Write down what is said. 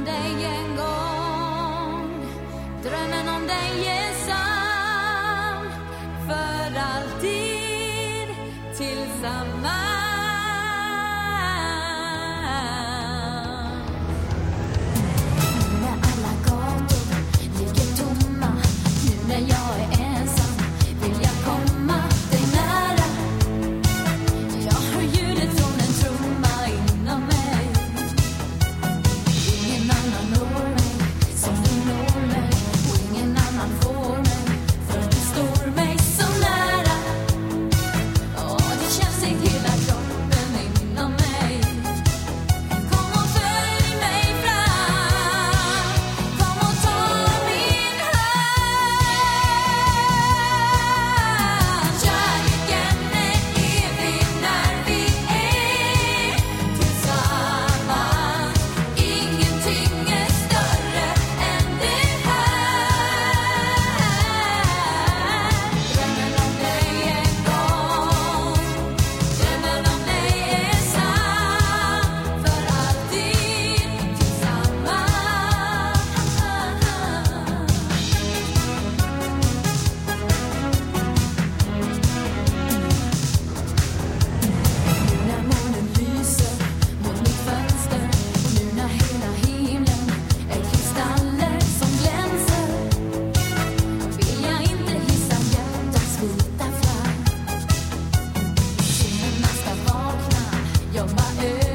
om dig en gång. Drömmen om dig är sann. För alltid tillsammans. yeah.